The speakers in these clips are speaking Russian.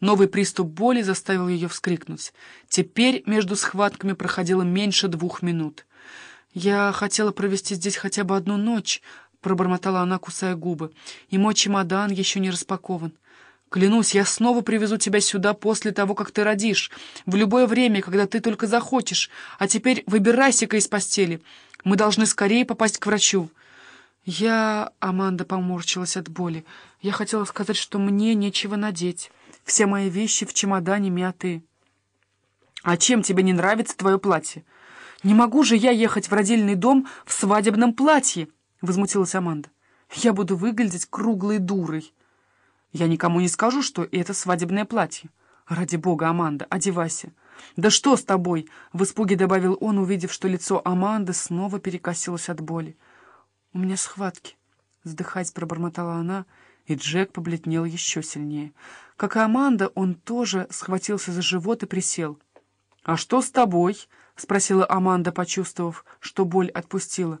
Новый приступ боли заставил ее вскрикнуть. Теперь между схватками проходило меньше двух минут. «Я хотела провести здесь хотя бы одну ночь», — пробормотала она, кусая губы. «И мой чемодан еще не распакован. Клянусь, я снова привезу тебя сюда после того, как ты родишь, в любое время, когда ты только захочешь. А теперь выбирайся-ка из постели. Мы должны скорее попасть к врачу». Я... Аманда поморщилась от боли. Я хотела сказать, что мне нечего надеть. Все мои вещи в чемодане мятые. А чем тебе не нравится твое платье? Не могу же я ехать в родильный дом в свадебном платье, возмутилась Аманда. Я буду выглядеть круглой дурой. Я никому не скажу, что это свадебное платье. Ради бога, Аманда, одевайся. Да что с тобой? В испуге добавил он, увидев, что лицо Аманды снова перекосилось от боли. «У меня схватки», — вздыхать пробормотала она, и Джек побледнел еще сильнее. Как и Аманда, он тоже схватился за живот и присел. «А что с тобой?» — спросила Аманда, почувствовав, что боль отпустила.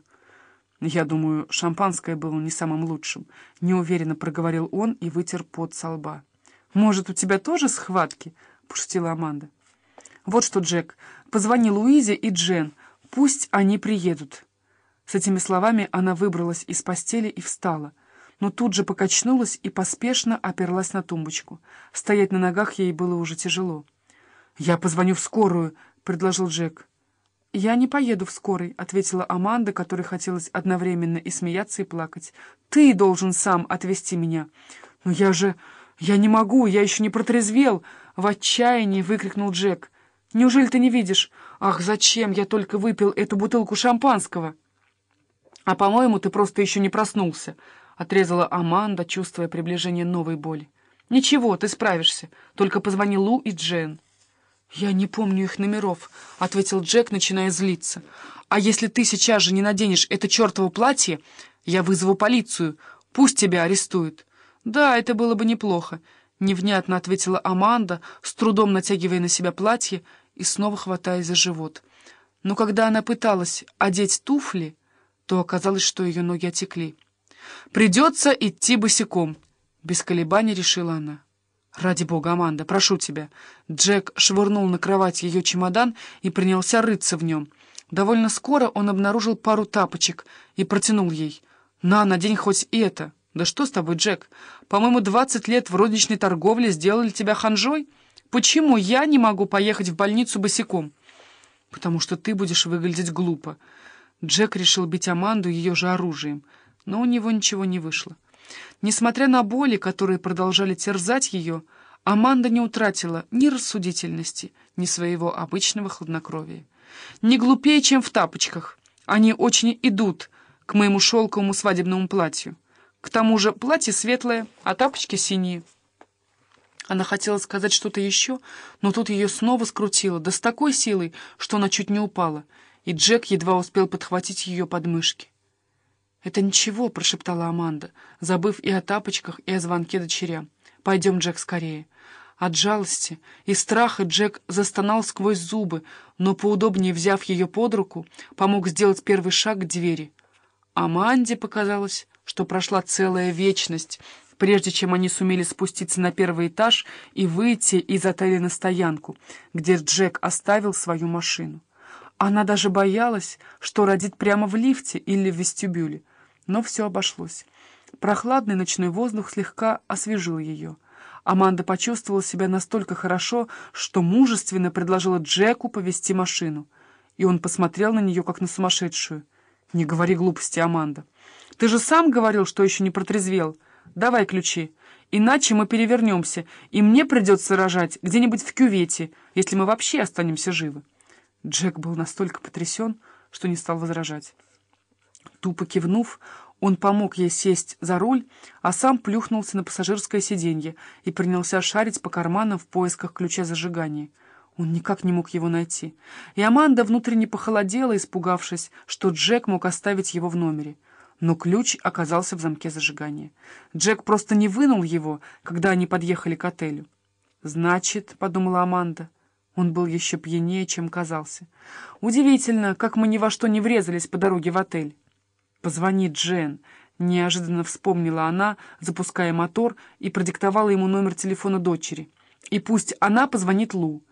«Я думаю, шампанское было не самым лучшим», — неуверенно проговорил он и вытер пот со лба. «Может, у тебя тоже схватки?» — пошутила Аманда. «Вот что, Джек, позвони Луизе и Джен, пусть они приедут». С этими словами она выбралась из постели и встала, но тут же покачнулась и поспешно оперлась на тумбочку. Стоять на ногах ей было уже тяжело. «Я позвоню в скорую», — предложил Джек. «Я не поеду в скорой», — ответила Аманда, которой хотелось одновременно и смеяться, и плакать. «Ты должен сам отвезти меня». «Но я же... Я не могу, я еще не протрезвел!» — в отчаянии выкрикнул Джек. «Неужели ты не видишь? Ах, зачем я только выпил эту бутылку шампанского?» «А, по-моему, ты просто еще не проснулся», — отрезала Аманда, чувствуя приближение новой боли. «Ничего, ты справишься. Только позвони Лу и Джен». «Я не помню их номеров», — ответил Джек, начиная злиться. «А если ты сейчас же не наденешь это чертово платье, я вызову полицию. Пусть тебя арестуют». «Да, это было бы неплохо», — невнятно ответила Аманда, с трудом натягивая на себя платье и снова хватаясь за живот. Но когда она пыталась одеть туфли то оказалось, что ее ноги отекли. «Придется идти босиком», — без колебаний решила она. «Ради бога, Аманда, прошу тебя». Джек швырнул на кровать ее чемодан и принялся рыться в нем. Довольно скоро он обнаружил пару тапочек и протянул ей. «На, надень хоть это». «Да что с тобой, Джек? По-моему, двадцать лет в розничной торговле сделали тебя ханжой. Почему я не могу поехать в больницу босиком?» «Потому что ты будешь выглядеть глупо». Джек решил бить Аманду ее же оружием, но у него ничего не вышло. Несмотря на боли, которые продолжали терзать ее, Аманда не утратила ни рассудительности, ни своего обычного хладнокровия. Не глупее, чем в тапочках. Они очень идут к моему шелковому свадебному платью. К тому же платье светлое, а тапочки синие. Она хотела сказать что-то еще, но тут ее снова скрутило, да с такой силой, что она чуть не упала — и Джек едва успел подхватить ее подмышки. «Это ничего», — прошептала Аманда, забыв и о тапочках, и о звонке дочерям. «Пойдем, Джек, скорее». От жалости и страха Джек застонал сквозь зубы, но, поудобнее взяв ее под руку, помог сделать первый шаг к двери. Аманде показалось, что прошла целая вечность, прежде чем они сумели спуститься на первый этаж и выйти из отеля на стоянку, где Джек оставил свою машину. Она даже боялась, что родит прямо в лифте или в вестибюле. Но все обошлось. Прохладный ночной воздух слегка освежил ее. Аманда почувствовала себя настолько хорошо, что мужественно предложила Джеку повести машину. И он посмотрел на нее, как на сумасшедшую. «Не говори глупости, Аманда. Ты же сам говорил, что еще не протрезвел. Давай ключи. Иначе мы перевернемся, и мне придется рожать где-нибудь в кювете, если мы вообще останемся живы». Джек был настолько потрясен, что не стал возражать. Тупо кивнув, он помог ей сесть за руль, а сам плюхнулся на пассажирское сиденье и принялся шарить по карманам в поисках ключа зажигания. Он никак не мог его найти. И Аманда внутренне похолодела, испугавшись, что Джек мог оставить его в номере. Но ключ оказался в замке зажигания. Джек просто не вынул его, когда они подъехали к отелю. «Значит», — подумала Аманда, он был еще пьянее, чем казался. Удивительно, как мы ни во что не врезались по дороге в отель. «Позвони Джен», — неожиданно вспомнила она, запуская мотор, и продиктовала ему номер телефона дочери. И пусть она позвонит Лу.